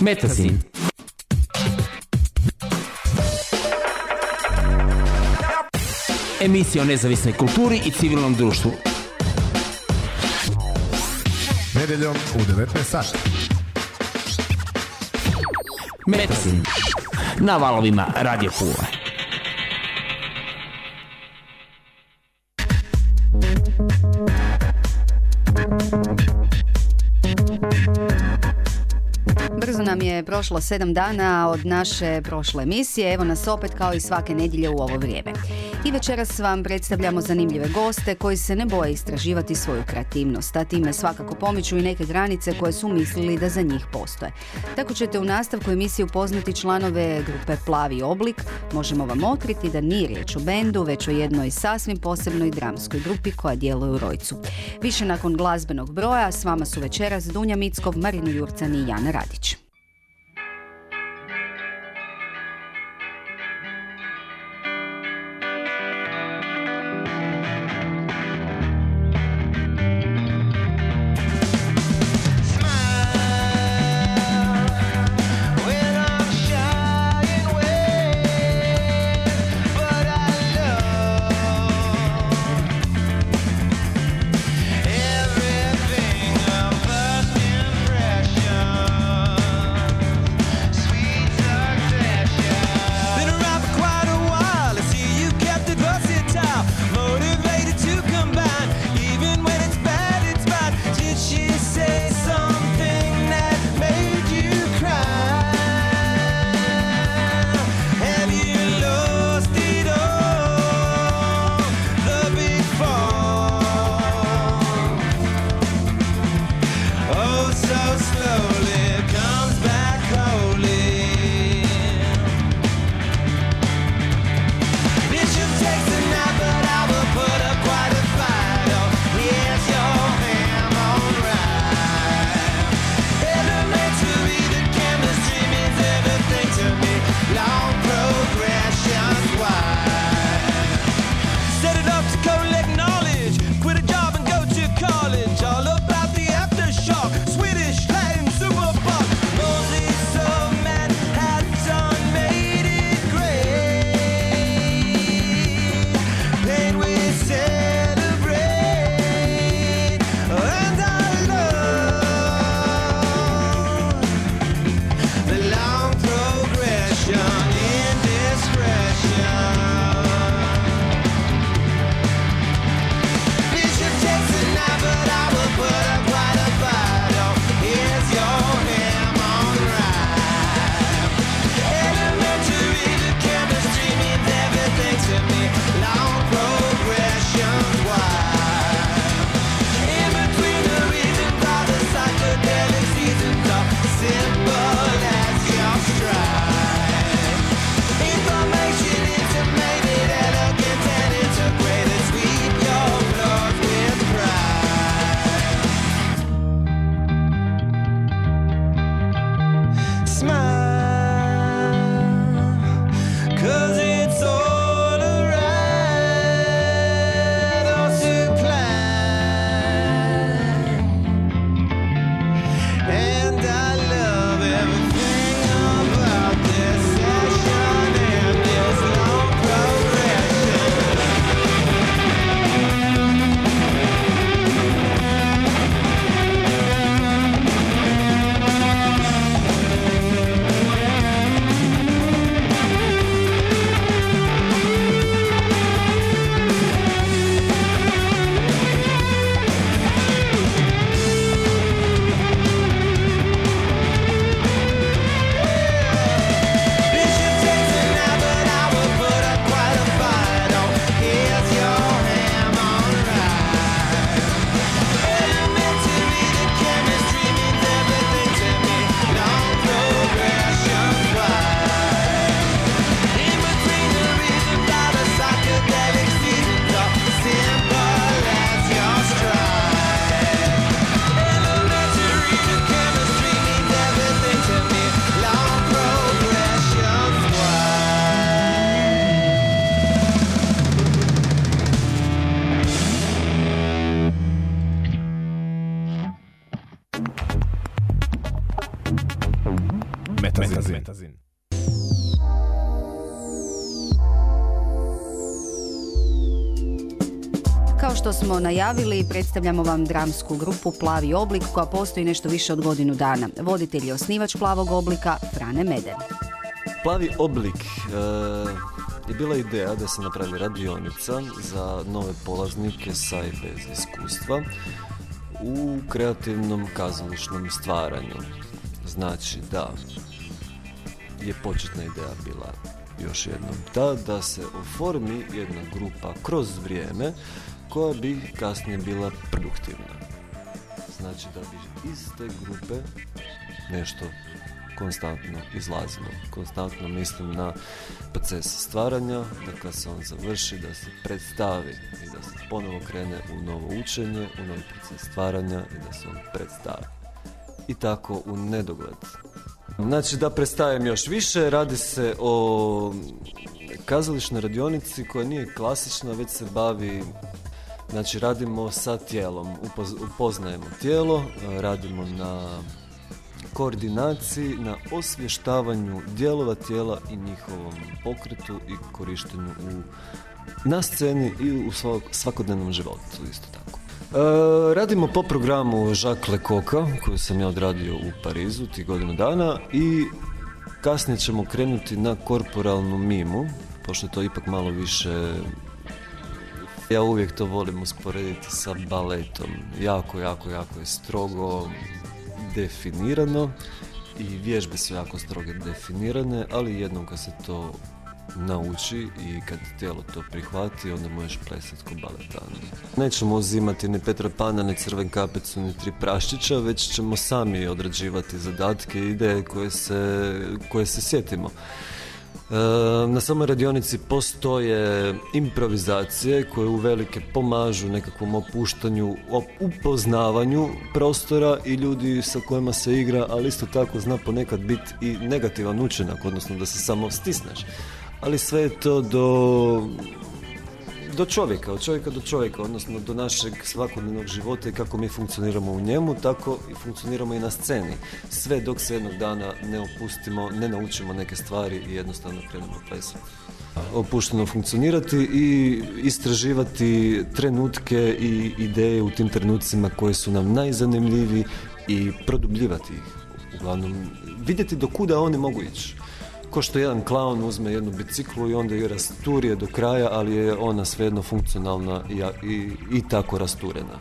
Metazin. Emisija o nezavisnoj kulturi i civilnom društvu. Nedeljom u 19 sati. Metazin. Na valovima Radio Pula. Prošlo sedam dana od naše prošle emisije, evo nas opet kao i svake nedjelje u ovo vrijeme. I večeras vam predstavljamo zanimljive goste koji se ne boje istraživati svoju kreativnost, a time svakako pomiču i neke granice koje su mislili da za njih postoje. Tako ćete u nastavku emisije upoznati članove grupe Plavi oblik, možemo vam otkriti da nije riječ o bendu, već o jednoj sasvim posebnoj dramskoj grupi koja djeluje u Rojcu. Više nakon glazbenog broja, s vama su večeras Dunja Mickov, Marino Jurcan i Jana Radić. Smo najavili, predstavljamo vam dramsku grupu Plavi oblik koja postoji nešto više od godinu dana. Voditelj je osnivač Plavog oblika Frane Meden. Plavi oblik e, je bila ideja da se napravi radionica za nove polaznike sa i bez iskustva u kreativnom kazališnom stvaranju. Znači da je početna ideja bila još jednom ta da se oformi jedna grupa kroz vrijeme koja bi kasnije bila produktivna. Znači da bi iz te grupe nešto konstantno izlazilo. Konstantno mislim na proces stvaranja, da kad se on završi, da se predstavi i da se ponovo krene u novo učenje, u novi proces stvaranja i da se on predstavi. I tako u nedogled. Znači da predstavim još više, radi se o kazališnoj radionici koja nije klasična, već se bavi Znači radimo sa tijelom, upoz- upoznajemo tijelo, e, radimo na koordinaciji, na osvještavanju dijelova tijela i njihovom pokretu i korištenju u, na sceni i u svak- svakodnevnom životu isto tako. E, radimo po programu Jacques Lecoqa koju sam ja odradio u Parizu tih godinu dana i kasnije ćemo krenuti na korporalnu mimu, pošto je to ipak malo više ja uvijek to volim usporediti sa baletom. Jako, jako, jako je strogo definirano i vježbe su jako strogo definirane, ali jednom kad se to nauči i kad tijelo to prihvati, onda možeš plesati ko baletan. Nećemo uzimati ni Petra Pana, ni Crven kapicu, ni Tri praščića, već ćemo sami odrađivati zadatke i ideje koje se, koje se sjetimo. E, Na samoj radionici postoje improvizacije koje uvelike pomažu nekakvom opuštanju, op- upoznavanju prostora i ljudi sa kojima se igra, ali isto tako zna ponekad biti i negativan učinak, odnosno da se samo stisneš. Ali sve je to do, do čovjeka, od čovjeka do čovjeka, odnosno do našeg svakodnevnog života i kako mi funkcioniramo u njemu, tako i funkcioniramo i na sceni. Sve dok se jednog dana ne opustimo, ne naučimo neke stvari i jednostavno krenemo plesati. Opušteno funkcionirati i istraživati trenutke i ideje u tim trenucima koje su nam najzanimljiviji i produbljivati ih. Uglavnom, vidjeti do kuda oni mogu ići. Ko što jedan klaun uzme jednu biciklu i onda je rasturije do kraja, ali je ona svejedno funkcionalna i, i, i tako rasturena.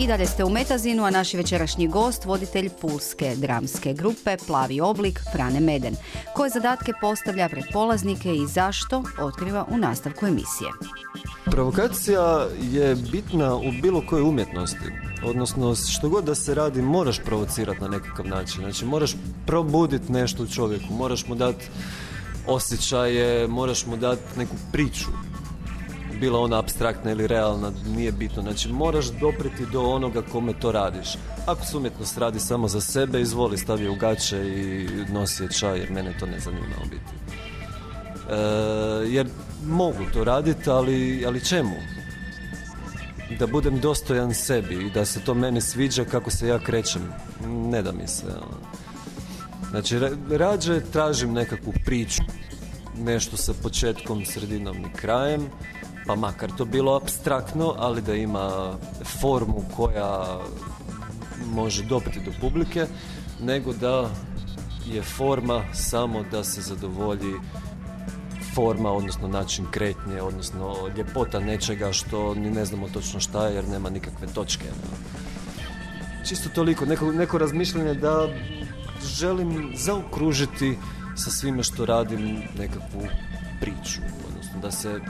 I dalje ste u Metazinu, a naš večerašnji gost, voditelj pulske dramske grupe Plavi oblik Frane Meden, koje zadatke postavlja pred polaznike i zašto otkriva u nastavku emisije. Provokacija je bitna u bilo kojoj umjetnosti. Odnosno, što god da se radi, moraš provocirati na nekakav način. Znači, moraš probuditi nešto u čovjeku, moraš mu dati osjećaje, moraš mu dati neku priču. Bila ona abstraktna ili realna, nije bitno. Znači, moraš dopriti do onoga kome to radiš. Ako se umjetnost radi samo za sebe, izvoli, stavi u gaće i nosi je čaj, jer mene to ne zanima u biti. E, jer mogu to raditi, ali, ali čemu? Da budem dostojan sebi i da se to meni sviđa kako se ja krećem. Ne da mi se. ono. Znači, ra- rađe tražim nekakvu priču. Nešto sa početkom, sredinom i krajem. Pa makar to bilo abstraktno, ali da ima formu koja može dopriti do publike, nego da je forma samo da se zadovolji forma, odnosno način kretnje, odnosno ljepota nečega što ni ne znamo točno šta je jer nema nikakve točke. Čisto toliko, neko, neko razmišljanje da želim zaokružiti sa svime što radim nekakvu priču, odnosno da se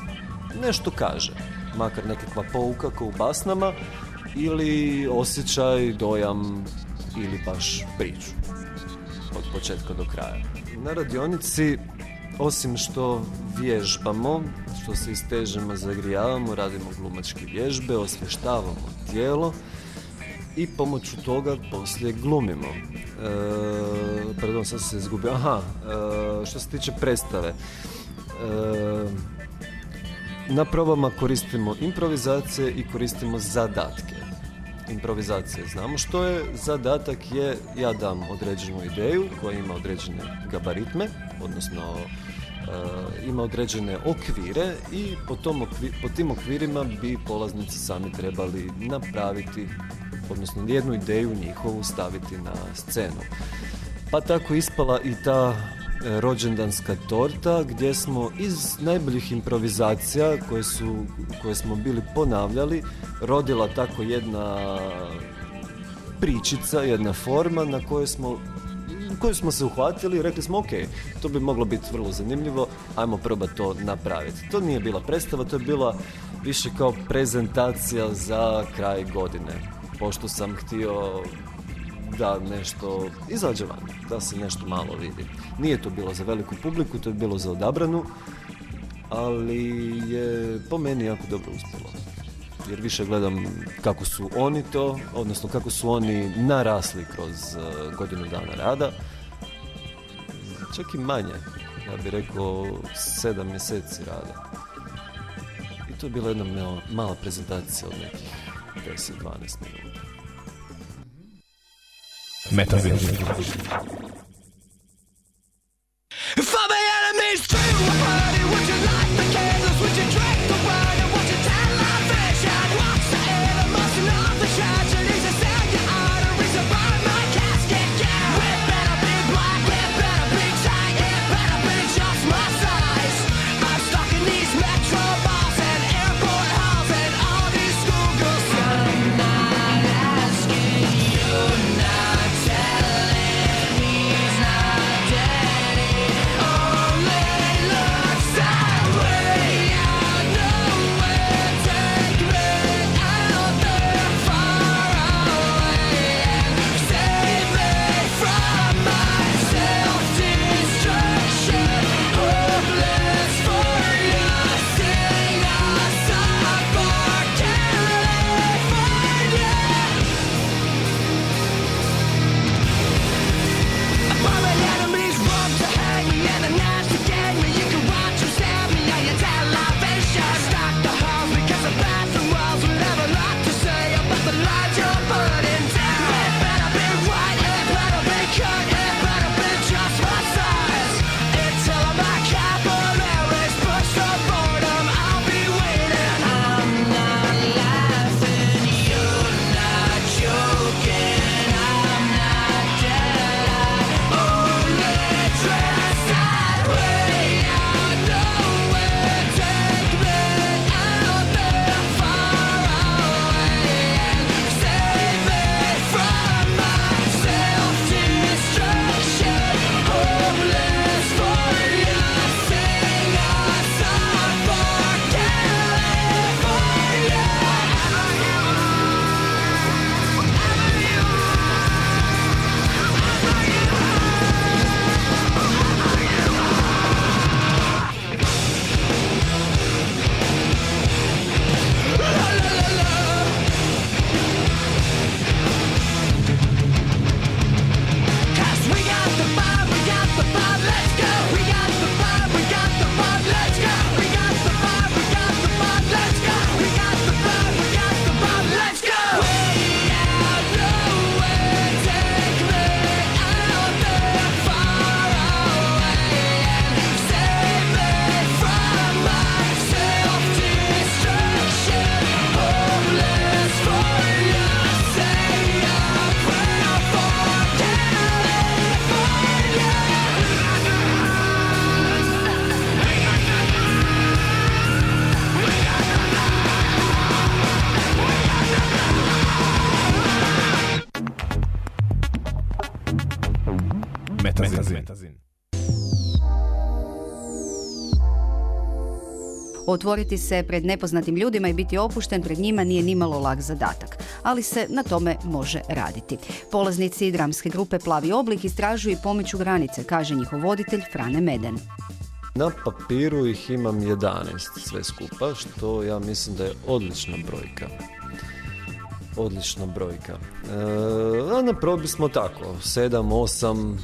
nešto kaže, makar nekakva pouka kao u basnama ili osjećaj, dojam ili baš priču od početka do kraja. Na radionici, osim što vježbamo, što se istežemo, zagrijavamo, radimo glumačke vježbe, osvještavamo tijelo i pomoću toga poslije glumimo. E, pardon, sad se izgubio. Aha, e, što se tiče predstave. E, na probama koristimo improvizacije i koristimo zadatke. Improvizacije znamo što je, zadatak je ja dam određenu ideju koja ima određene gabaritme, odnosno e, ima određene okvire i po, tom okvi- po tim okvirima bi polaznici sami trebali napraviti, odnosno jednu ideju njihovu staviti na scenu. Pa tako ispala i ta rođendanska torta gdje smo iz najboljih improvizacija koje, su, koje smo bili ponavljali rodila tako jedna pričica, jedna forma na kojoj smo koju smo se uhvatili i rekli smo ok, to bi moglo biti vrlo zanimljivo, ajmo probati to napraviti. To nije bila predstava, to je bila više kao prezentacija za kraj godine. Pošto sam htio da nešto izađe van, da se nešto malo vidi. Nije to bilo za veliku publiku, to je bilo za odabranu, ali je po meni jako dobro uspjelo. Jer više gledam kako su oni to, odnosno kako su oni narasli kroz eh, godinu dana rada. Čak i manje, ja bih rekao sedam mjeseci rada. I to je bila jedna mala prezentacija od nekih 10-12 minuta. Metazin. For my enemies through Otvoriti se pred nepoznatim ljudima i biti opušten pred njima nije nimalo lak zadatak, ali se na tome može raditi. Polaznici dramske grupe Plavi oblik istražuju i pomiču granice, kaže njihov voditelj Frane Meden. Na papiru ih imam 11 sve skupa, što ja mislim da je odlična brojka. Odlična brojka. E, na probi smo tako, 7, 8,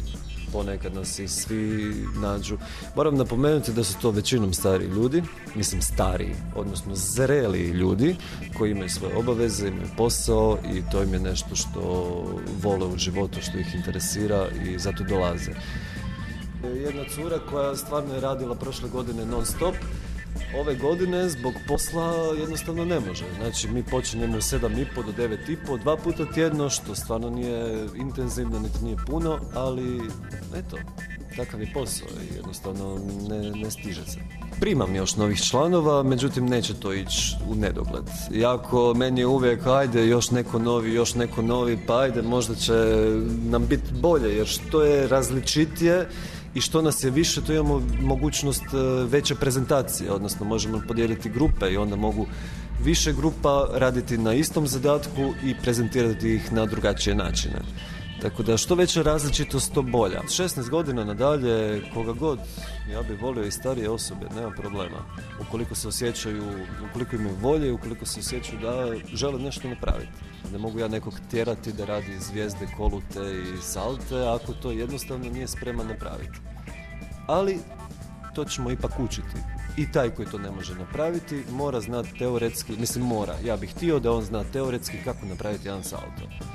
ponekad nas i svi nađu. Moram napomenuti da su to većinom stari ljudi, mislim stariji, odnosno zreli ljudi koji imaju svoje obaveze, imaju posao i to im je nešto što vole u životu, što ih interesira i zato dolaze. Jedna cura koja stvarno je radila prošle godine non stop, ove godine zbog posla jednostavno ne može. Znači mi počinjemo u 7.30 do 9.30, dva puta tjedno, što stvarno nije intenzivno, niti nije puno, ali eto, takav je posao i jednostavno ne, ne stiže se. Primam još novih članova, međutim neće to ići u nedogled. Iako meni je uvijek, ajde, još neko novi, još neko novi, pa ajde, možda će nam biti bolje, jer što je različitije i što nas je više, to imamo mogućnost e, veće prezentacije, odnosno možemo podijeliti grupe i onda mogu više grupa raditi na istom zadatku i prezentirati ih na drugačije načine. Tako da što veća različitost, to bolja. 16 godina nadalje, koga god, ja bih volio i starije osobe, nema problema. Ukoliko se osjećaju, ukoliko imaju volje, ukoliko se osjećaju da žele nešto napraviti. Ne mogu ja nekog tjerati da radi zvijezde, kolute i salte, ako to jednostavno nije spreman napraviti. Ali to ćemo ipak učiti. I taj koji to ne može napraviti mora znati teoretski, mislim mora, ja bih htio da on zna teoretski kako napraviti jedan salto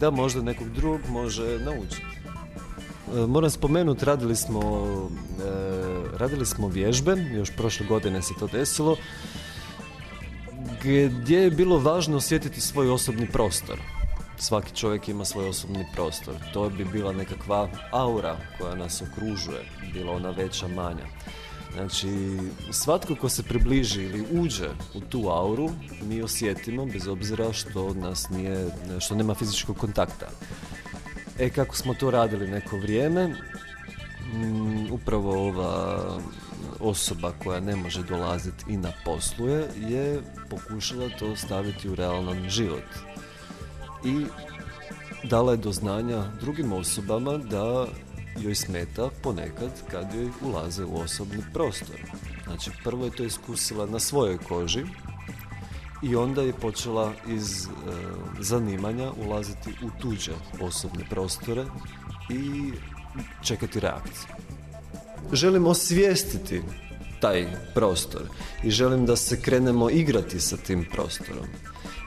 da možda nekog drugog može naučiti. E, Moram spomenuti, radili smo, e, radili smo vježbe, još prošle godine se to desilo, gdje je bilo važno osjetiti svoj osobni prostor. Svaki čovjek ima svoj osobni prostor. To bi bila nekakva aura koja nas okružuje, bila ona veća, manja. Znači, svatko ko se približi ili uđe u tu auru, mi osjetimo, bez obzira što nas nije, što nema fizičkog kontakta. E, kako smo to radili neko vrijeme, mm, upravo ova osoba koja ne može dolaziti i naposluje je pokušala to staviti u realan život. I dala je do znanja drugim osobama da joj smeta ponekad kad joj ulaze u osobni prostor. Znači prvo je to iskusila na svojoj koži i onda je počela iz e, zanimanja ulaziti u tuđe osobne prostore i čekati reakciju. Želim osvijestiti taj prostor i želim da se krenemo igrati sa tim prostorom.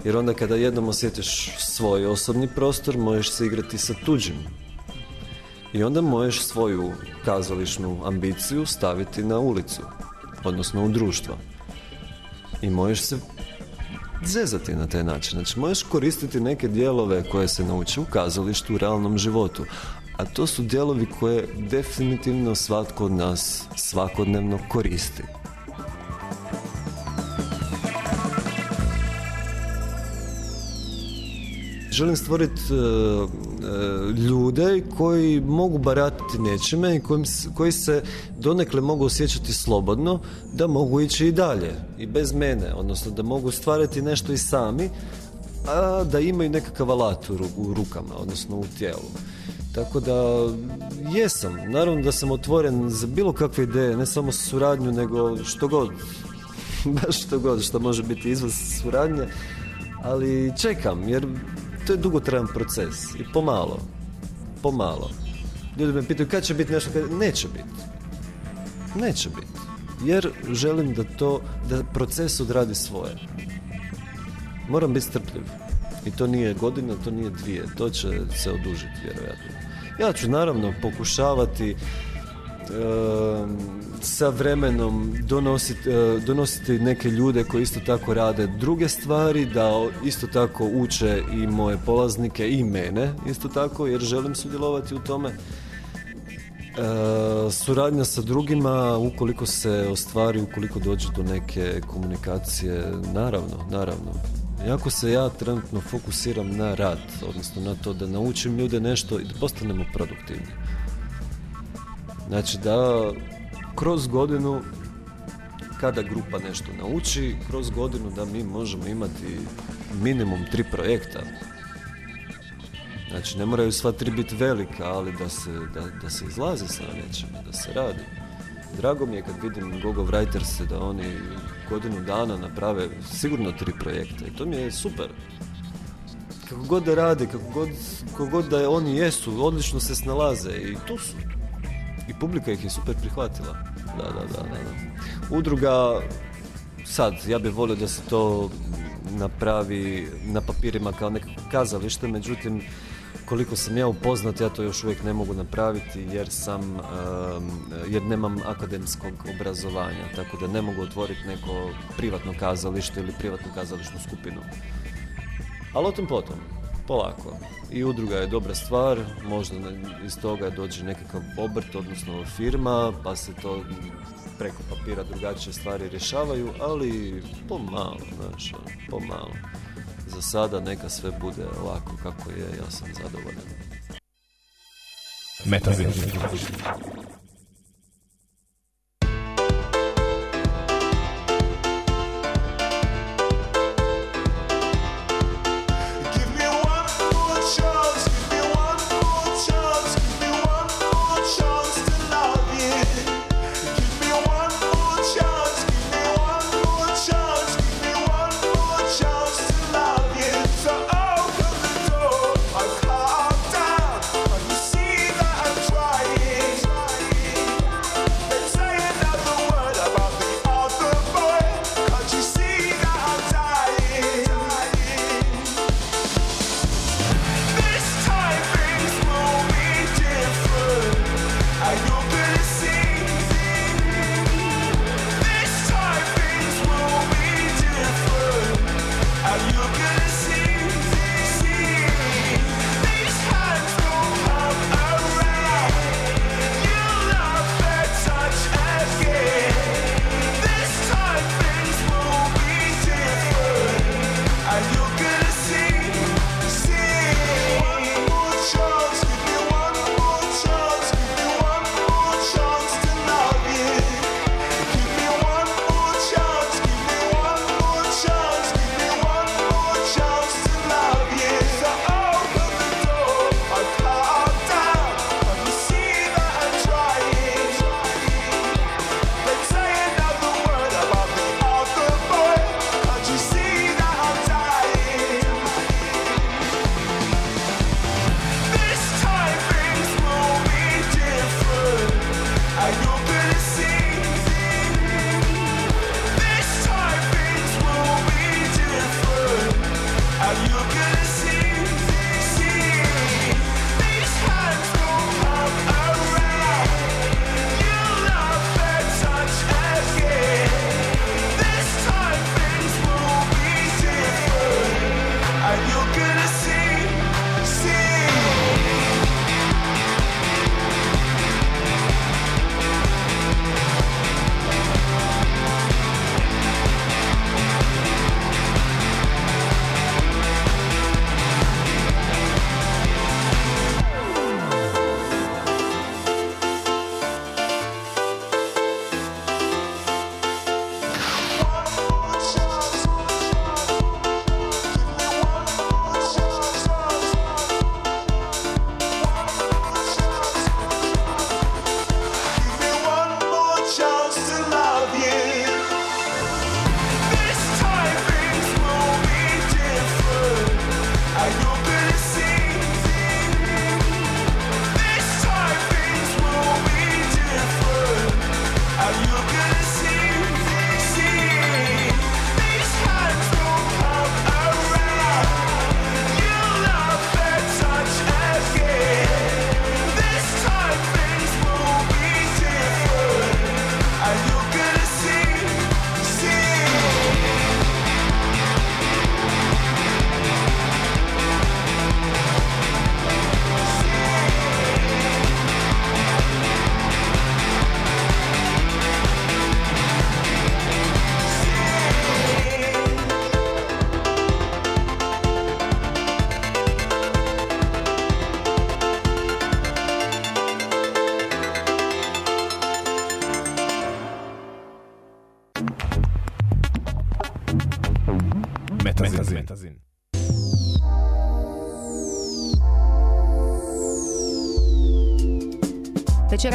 Jer onda kada jednom osjetiš svoj osobni prostor, možeš se igrati sa tuđim i onda možeš svoju kazališnu ambiciju staviti na ulicu, odnosno u društvo. I možeš se zezati na taj način. Znači, možeš koristiti neke dijelove koje se nauči u kazalištu u realnom životu. A to su dijelovi koje definitivno svatko od nas svakodnevno koristi. Želim stvoriti e, e, ljude koji mogu baratiti nečime i koji se donekle mogu osjećati slobodno da mogu ići i dalje i bez mene, odnosno da mogu stvarati nešto i sami, a da imaju nekakav alat u, u rukama, odnosno u tijelu. Tako da jesam, naravno da sam otvoren za bilo kakve ideje, ne samo suradnju, nego što god, baš što god što može biti izvor suradnje, ali čekam, jer to je dugotrajan proces i pomalo, pomalo. Ljudi me pitaju kad će biti nešto, kad... neće biti. Neće biti. Jer želim da to, da proces odradi svoje. Moram biti strpljiv. I to nije godina, to nije dvije, to će se odužiti vjerojatno. Ja ću naravno pokušavati sa vremenom donositi, e, donositi neke ljude koji isto tako rade druge stvari, da isto tako uče i moje polaznike i mene isto tako jer želim sudjelovati u tome. E, suradnja sa drugima, ukoliko se ostvari, ukoliko dođe do neke komunikacije, naravno, naravno. Jako se ja trenutno fokusiram na rad, odnosno na to da naučim ljude nešto i da postanemo produktivni. Znači da kroz godinu kada grupa nešto nauči, kroz godinu da mi možemo imati minimum tri projekta. Znači ne moraju sva tri biti velika, ali da se, da, da se izlazi sa nečim, da se radi. Drago mi je kad vidim Gogo Writerse da oni godinu dana naprave sigurno tri projekta i to mi je super. Kako god da rade, kako god, kako god da oni jesu, odlično se snalaze i tu su. I publika ih je super prihvatila. Da, da, da, da. Udruga, sad, ja bih volio da se to napravi na papirima kao nekako kazalište, međutim, koliko sam ja upoznat, ja to još uvijek ne mogu napraviti jer sam, em, jer nemam akademskog obrazovanja, tako da ne mogu otvoriti neko privatno kazalište ili privatnu kazališnu skupinu. Ali o tom potom, polako. I udruga je dobra stvar, možda iz toga dođe nekakav obrt, odnosno firma, pa se to preko papira drugačije stvari rješavaju, ali pomalo, znaš, ono, pomalo. Za sada neka sve bude ovako kako je, ja sam zadovoljan. Metazin.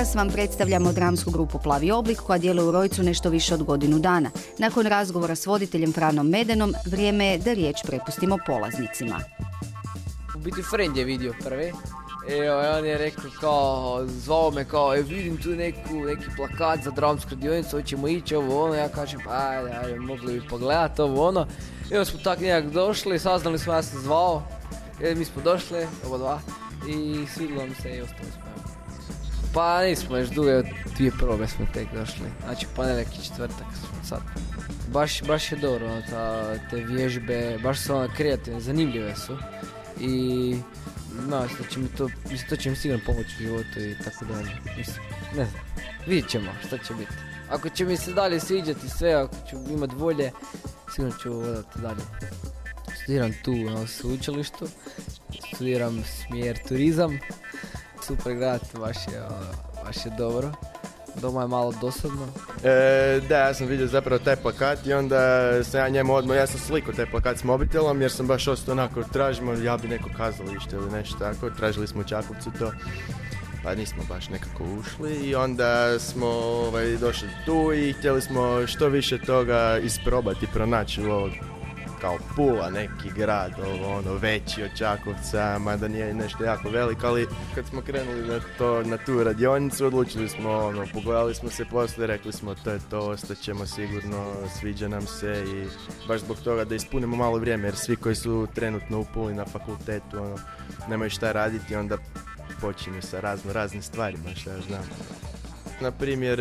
Večeras vam predstavljamo dramsku grupu Plavi oblik koja djeluje u Rojcu nešto više od godinu dana. Nakon razgovora s voditeljem Franom Medenom, vrijeme je da riječ prepustimo polaznicima. U biti friend je vidio prvi. I on je rekao kao, zvao me kao, e vidim tu neku, neki plakat za dramsku radionicu, hoćemo ići ovo ono, ja kažem, pa ajde, ajde, mogli bi pogledat ovo ono. I onda smo tak nekak došli, saznali smo, ja sam zvao, e, mi smo došli, oba dva, i svidilo mi se i ostali smo. Pa nismo još dugo, evo, dvije probe smo tek došli, znači ponedjeljak i četvrtak smo sad. Baš, baš je dobro, ono, ta, te vježbe, baš su ono kreativne, zanimljive su. I Znaš, da će mi to, mislim, to će mi sigurno pomoći u životu i tako dalje. Mislim, ne znam, vidjet ćemo šta će biti. Ako će mi se dalje sviđati sve, ako ću imat volje, sigurno ću odati dalje. Studiram tu na sveučilištu, studiram smjer turizam, super grad, baš je, ono, baš je dobro. Doma je malo dosadno, E, da, ja sam vidio zapravo taj plakat i onda sam ja njemu odmah, ja sam slikao taj plakat s mobitelom jer sam baš ostao onako, tražimo, ja bi neko kazalište ili nešto tako, tražili smo u Čakovcu to, pa nismo baš nekako ušli i onda smo ovaj, došli tu i htjeli smo što više toga isprobati, pronaći u ovo kao Pula, neki grad, ovo, ono, veći od Čakovca, mada nije nešto jako velik, ali kad smo krenuli na, to, na tu radionicu, odlučili smo, ono, pogledali smo se poslije, rekli smo to je to, ostat ćemo sigurno, sviđa nam se i baš zbog toga da ispunimo malo vrijeme, jer svi koji su trenutno u Puli na fakultetu, ono, nemaju šta raditi, onda počinju sa razno raznim stvarima, šta ja znam. Na primjer,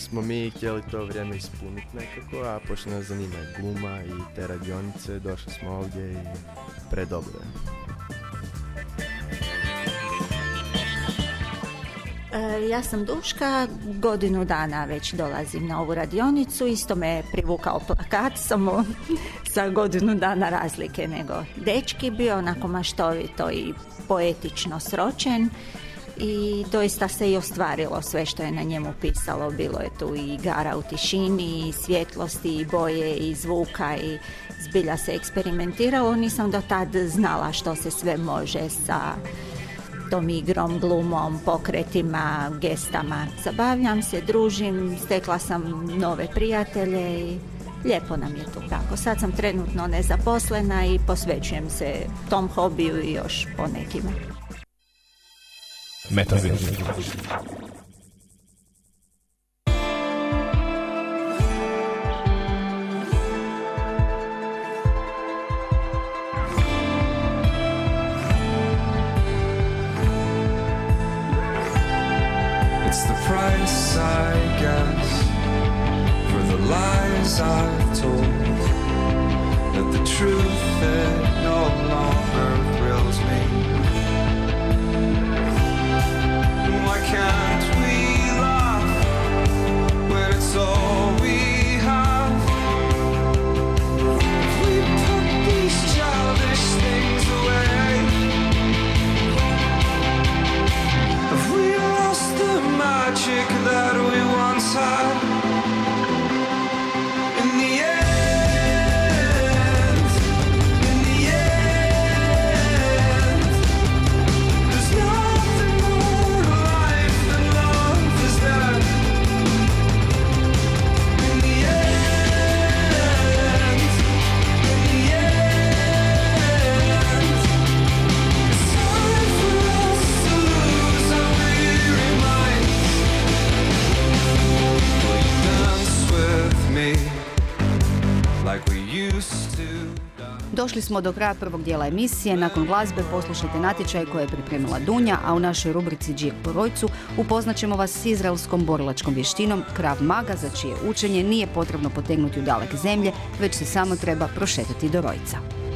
smo mi htjeli to vrijeme ispuniti nekako, a pošto nas zanima gluma i te radionice, došli smo ovdje i predobro Ja sam Duška, godinu dana već dolazim na ovu radionicu, isto me privukao plakat, samo sa godinu dana razlike nego dečki, bio onako maštovito i poetično sročen i doista se i ostvarilo sve što je na njemu pisalo, bilo je tu i igara u tišini, i svjetlosti, i boje, i zvuka i zbilja se eksperimentiralo, nisam do tad znala što se sve može sa tom igrom, glumom, pokretima, gestama. Zabavljam se, družim, stekla sam nove prijatelje i lijepo nam je tu tako. Sad sam trenutno nezaposlena i posvećujem se tom hobiju i još ponekima. Metazin. It's the price I guess for the lies I've told. That the truth it no longer that we once had? Smo do kraja prvog dijela emisije. Nakon glazbe poslušajte natječaj koje je pripremila Dunja, a u našoj rubrici Džir po Rojcu upoznaćemo vas s izraelskom borilačkom vještinom Krav Maga, za čije učenje nije potrebno potegnuti u daleke zemlje, već se samo treba prošetati do Rojca.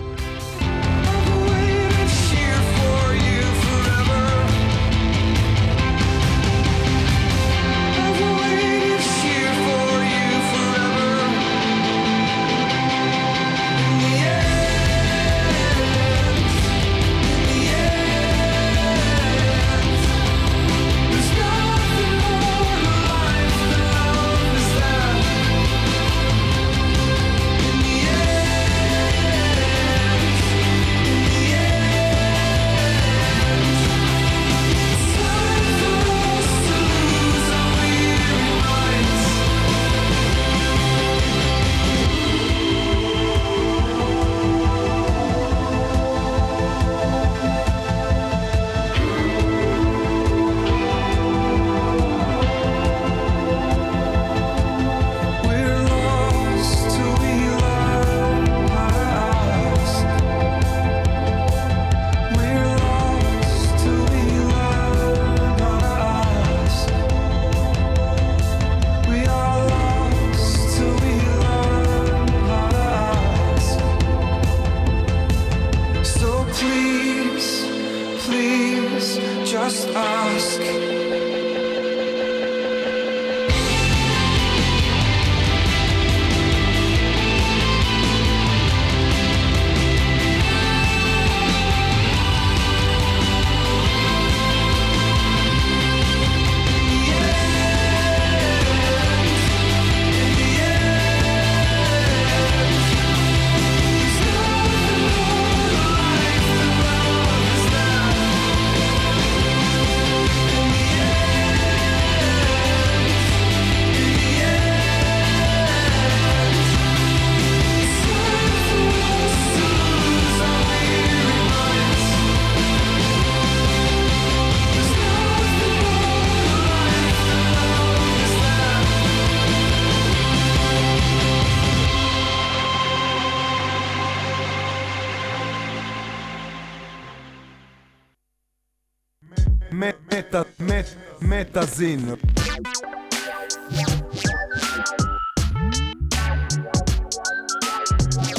Metazin.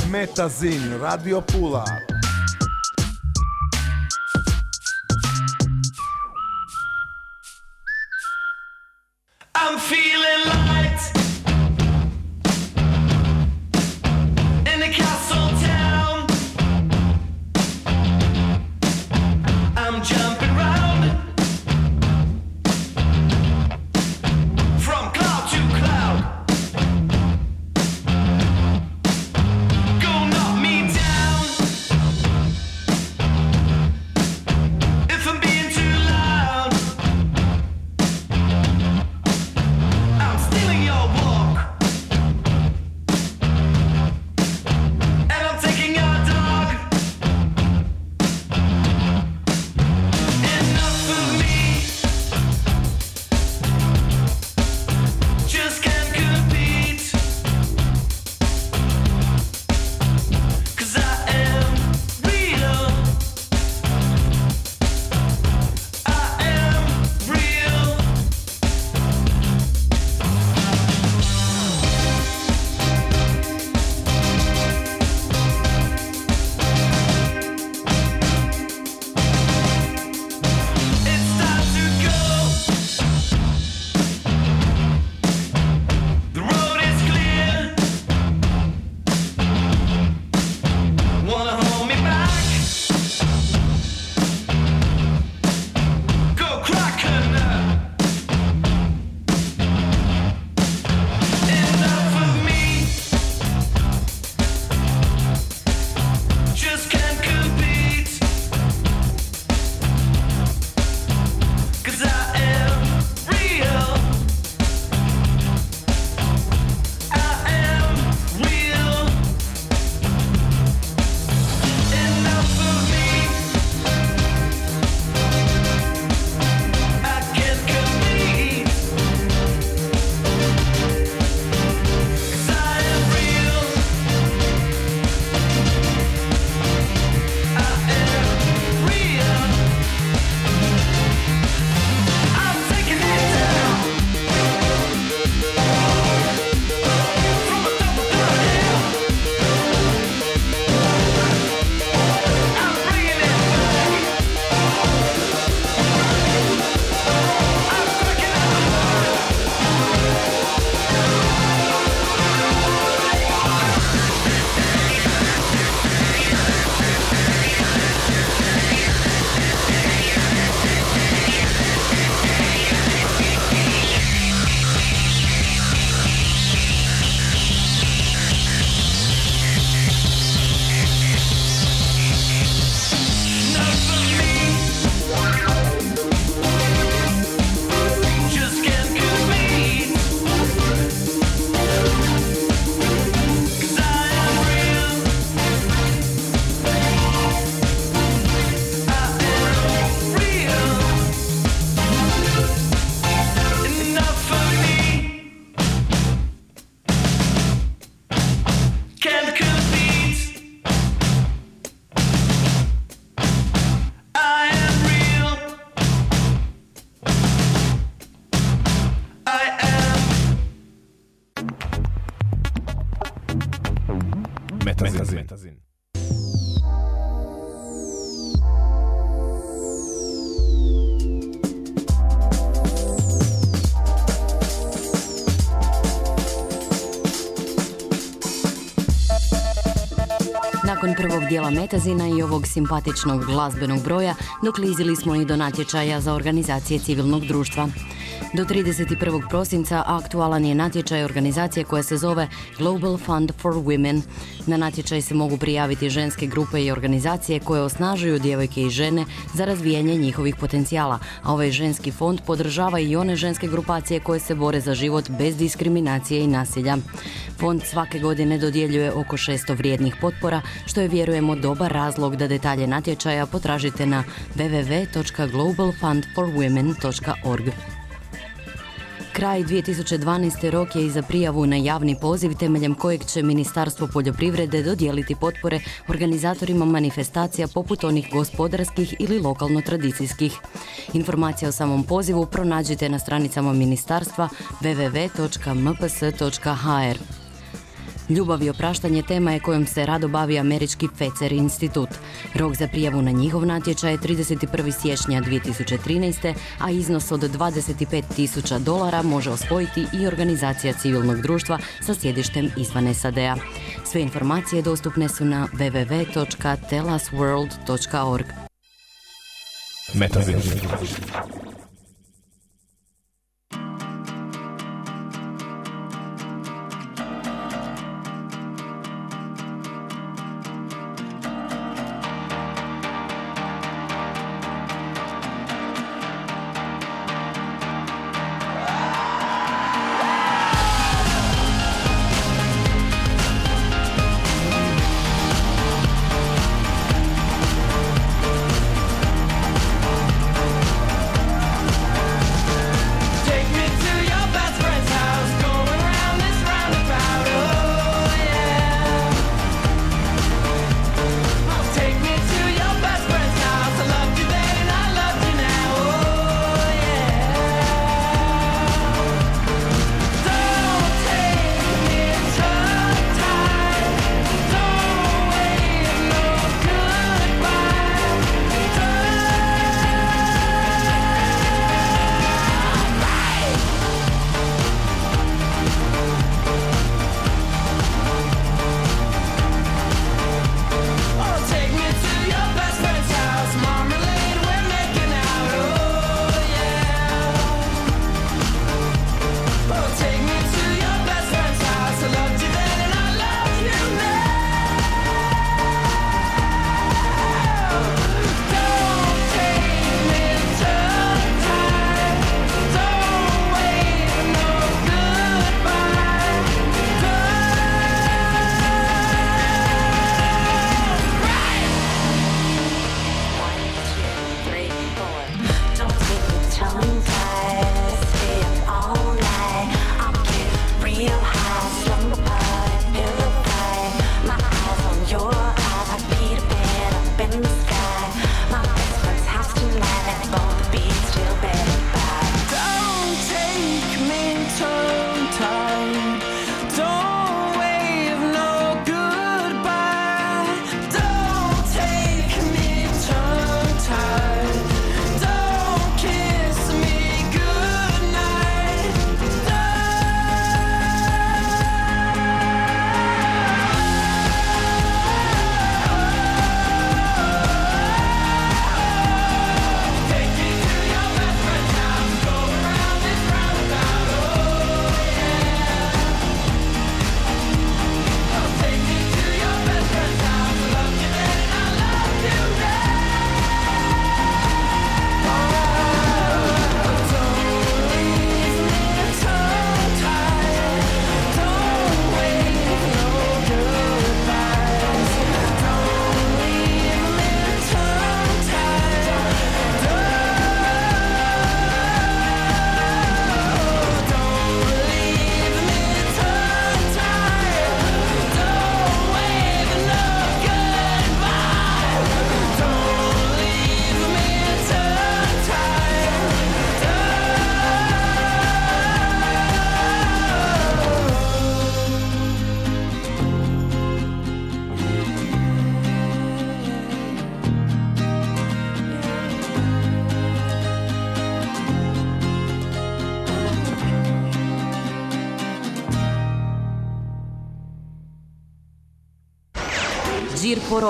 Metazin, Radio Pula. Metazina i ovog simpatičnog glazbenog broja, doklizili smo i do natječaja za organizacije civilnog društva. Do 31. prosinca aktualan je natječaj organizacije koja se zove Global Fund for Women. Na natječaj se mogu prijaviti ženske grupe i organizacije koje osnažuju djevojke i žene za razvijanje njihovih potencijala, a ovaj ženski fond podržava i one ženske grupacije koje se bore za život bez diskriminacije i nasilja. Fond svake godine dodjeljuje oko 600 vrijednih potpora, što je vjerujemo dobar razlog da detalje natječaja potražite na www.globalfundforwomen.org. Kraj 2012. rok je i za prijavu na javni poziv temeljem kojeg će Ministarstvo poljoprivrede dodijeliti potpore organizatorima manifestacija poput onih gospodarskih ili lokalno tradicijskih. Informacije o samom pozivu pronađite na stranicama ministarstva www.mps.hr. Ljubav i opraštanje tema je kojom se rado bavi američki Fecer institut. Rok za prijavu na njihov natječaj je 31. siječnja 2013. a iznos od 25.000 dolara može osvojiti i organizacija civilnog društva sa sjedištem izvan SAD-a. Sve informacije dostupne su na www.tellasworld.org.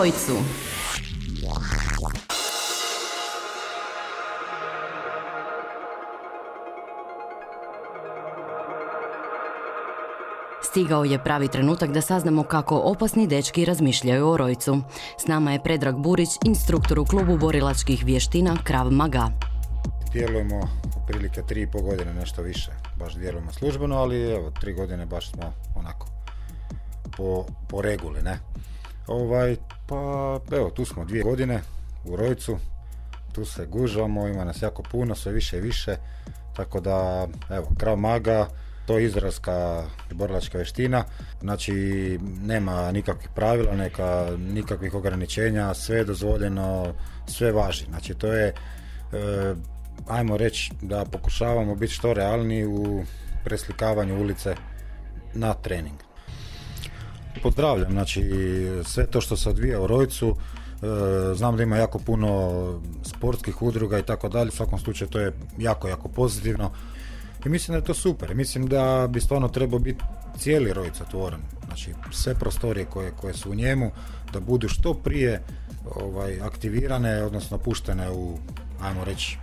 Rojcu. Stigao je pravi trenutak da saznamo kako opasni dečki razmišljaju o rojcu. S nama je Predrag Burić, instruktor u klubu borilačkih vještina Krav Maga. Djelujemo otprilike tri i pol godine, nešto više. Baš djelujemo službeno, ali evo, tri godine baš smo onako po, po reguli, ne? Ovaj, pa evo, tu smo dvije godine u Rojcu, tu se gužamo, ima nas jako puno, sve više i više. Tako da, evo, Krav Maga, to je izraelska borilačka vještina, znači nema nikakvih pravila, neka, nikakvih ograničenja, sve je dozvoljeno, sve važi. Znači to je, e, ajmo reći da pokušavamo biti što realniji u preslikavanju ulice na trening. Pozdravljam, znači sve to što se odvija u Rojcu, e, znam da ima jako puno sportskih udruga i tako dalje, u svakom slučaju to je jako, jako pozitivno i mislim da je to super. Mislim da bi stvarno trebao biti cijeli Rojc otvoren, znači sve prostorije koje, koje su u njemu, da budu što prije ovaj, aktivirane, odnosno puštene u, ajmo reći,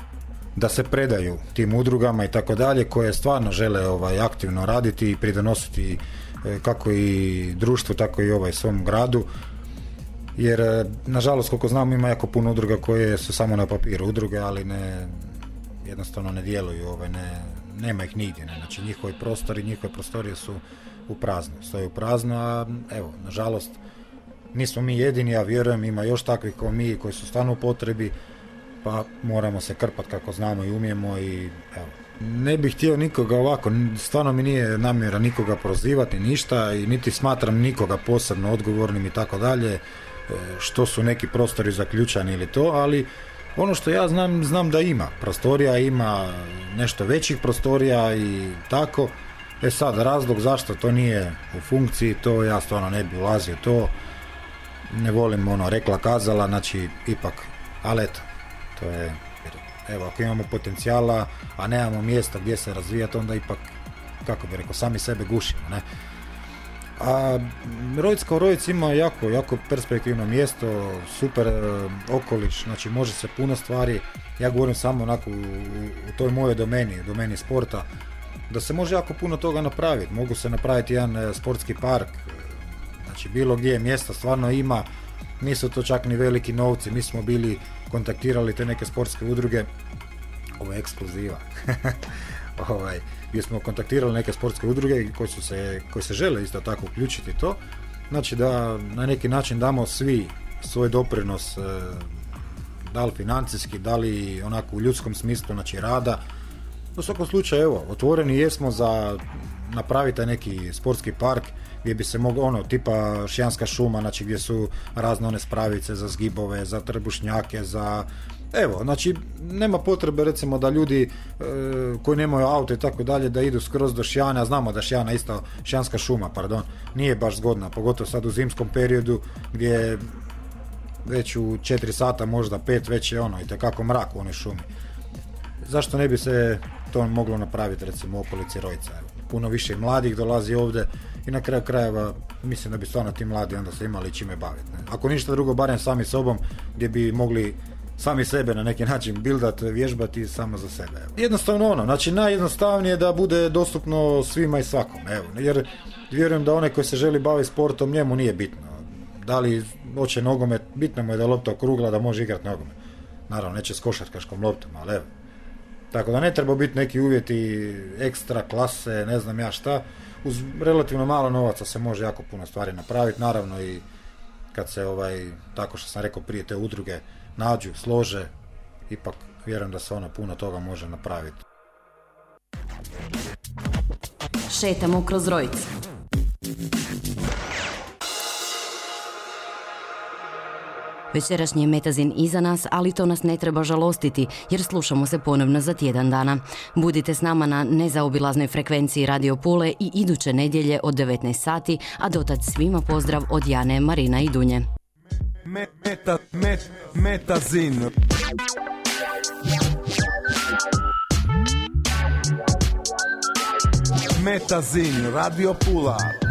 da se predaju tim udrugama i tako dalje koje stvarno žele ovaj aktivno raditi i pridonositi kako i društvu tako i ovaj svom gradu jer e, nažalost koliko znam ima jako puno udruga koje su samo na papiru udruge ali ne jednostavno ne djeluju ovaj ne nema ih nigdje ne. znači njihovi prostori njihove prostorije su u prazno stoje u prazno a evo nažalost nismo mi jedini ja vjerujem ima još takvih kao mi koji su stvarno u potrebi pa moramo se krpat kako znamo i umijemo i evo. Ne bih htio nikoga ovako, stvarno mi nije namjera nikoga prozivati ništa i niti smatram nikoga posebno odgovornim i tako dalje, e, što su neki prostori zaključani ili to, ali ono što ja znam, znam da ima prostorija, ima nešto većih prostorija i tako. E sad, razlog zašto to nije u funkciji, to ja stvarno ne bi ulazio to. Ne volim ono rekla kazala, znači ipak, ali eto, to je, evo ako imamo potencijala, a nemamo mjesta gdje se razvijati, onda ipak, kako bi rekao, sami sebe gušimo, ne. A Rojc kao Rojc ima jako, jako perspektivno mjesto, super e, okoliš, znači može se puno stvari, ja govorim samo onako u, u toj mojoj domeni, domeni sporta, da se može jako puno toga napraviti. Mogu se napraviti jedan e, sportski park, e, znači bilo gdje mjesta stvarno ima, nisu to čak ni veliki novci, mi smo bili kontaktirali te neke sportske udruge, ovo je ekskluziva, ovaj, gdje smo kontaktirali neke sportske udruge koji, su se, koji se žele isto tako uključiti to, znači da na neki način damo svi svoj doprinos, e, da li financijski, da li onako u ljudskom smislu, znači rada, u svakom slučaju, evo, otvoreni jesmo za napraviti neki sportski park gdje bi se moglo, ono, tipa Šijanska šuma, znači gdje su razne one spravice za zgibove, za trbušnjake, za... Evo, znači, nema potrebe recimo da ljudi e, koji nemaju auto i tako dalje da idu skroz do Šijana, znamo da Šijana isto, Šijanska šuma, pardon, nije baš zgodna, pogotovo sad u zimskom periodu gdje već u 4 sata, možda 5, već je ono, i tekako mrak u onoj šumi zašto ne bi se to moglo napraviti recimo u okolici Rojca. Puno više mladih dolazi ovdje i na kraju krajeva mislim da bi stvarno ti mladi onda se imali čime baviti. ne. Ako ništa drugo, barem sami sobom gdje bi mogli sami sebe na neki način bildat, vježbati samo za sebe. Evo. Jednostavno ono, znači najjednostavnije je da bude dostupno svima i svakom, evo, jer vjerujem da onaj koji se želi baviti sportom, njemu nije bitno. Da li hoće nogomet, bitno mu je da je lopta okrugla, da može igrati nogomet. Naravno, neće s košarkaškom loptom, ali evo, tako da ne treba biti neki uvjeti ekstra klase, ne znam ja šta. Uz relativno malo novaca se može jako puno stvari napraviti. Naravno i kad se ovaj, tako što sam rekao prije, te udruge nađu, slože, ipak vjerujem da se ono puno toga može napraviti. Šetamo kroz Rojc. Večerašnji je Metazin iza nas, ali to nas ne treba žalostiti, jer slušamo se ponovno za tjedan dana. Budite s nama na nezaobilaznoj frekvenciji Radio Pule i iduće nedjelje od 19 sati, a dotad svima pozdrav od Jane, Marina i Dunje. Me- Meta, met, metazin. Metazin, Radio Pula.